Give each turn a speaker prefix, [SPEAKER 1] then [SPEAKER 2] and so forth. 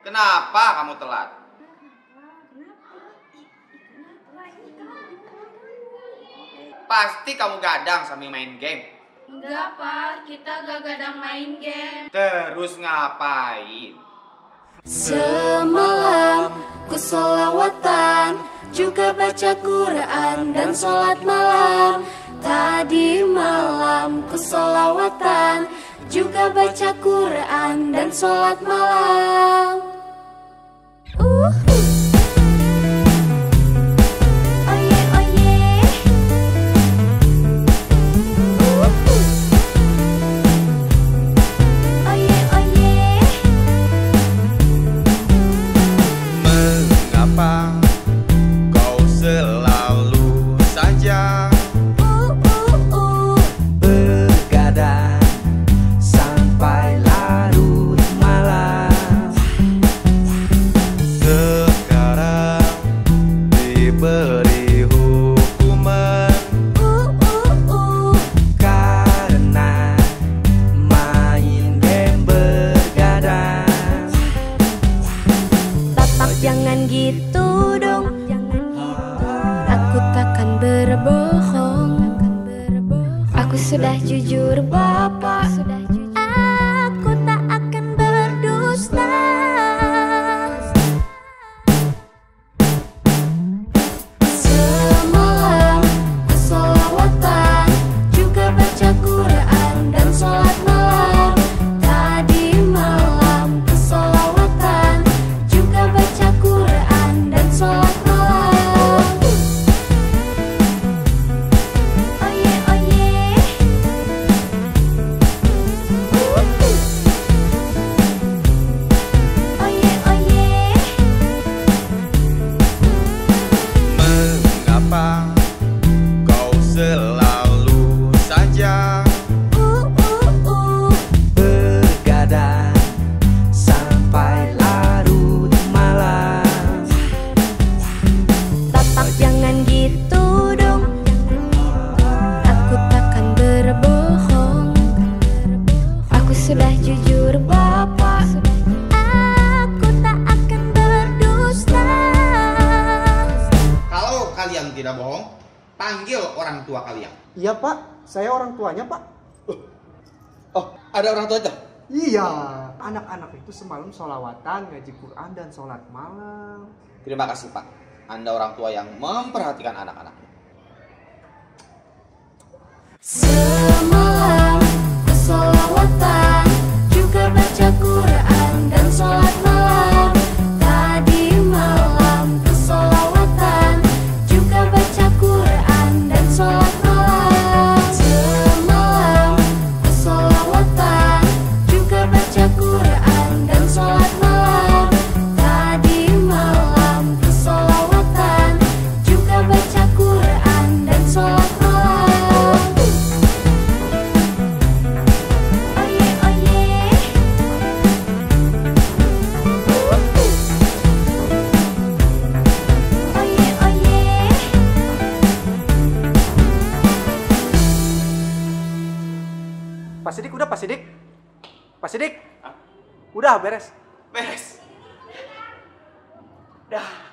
[SPEAKER 1] Kenapa kamu telat? Pasti kamu gadang sambil main game.
[SPEAKER 2] Enggak, Pak. Kita gak gadang main game.
[SPEAKER 1] Terus ngapain?
[SPEAKER 3] Semalam ku solawatan Juga baca Quran dan sholat malam Tadi malam ku solawatan Juga baca Quran dan sholat malam
[SPEAKER 1] Bye. Diberi hukuman.
[SPEAKER 3] Uh, uh, uh.
[SPEAKER 4] karena main game begadang
[SPEAKER 3] Tatak jangan gitu dong. Aku takkan berbohong. Aku sudah jujur bapak
[SPEAKER 1] tidak bohong, panggil orang tua kalian.
[SPEAKER 5] Iya pak, saya orang tuanya pak.
[SPEAKER 1] Oh, ada orang tua itu?
[SPEAKER 5] Iya, anak-anak itu semalam sholawatan, ngaji Quran dan sholat malam.
[SPEAKER 1] Terima kasih Pak. Anda orang tua yang memperhatikan anak-anaknya.
[SPEAKER 5] Pak Sidik udah Pak Sidik? Pak Sidik? Udah beres.
[SPEAKER 1] Beres.
[SPEAKER 5] Dah.